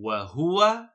وهو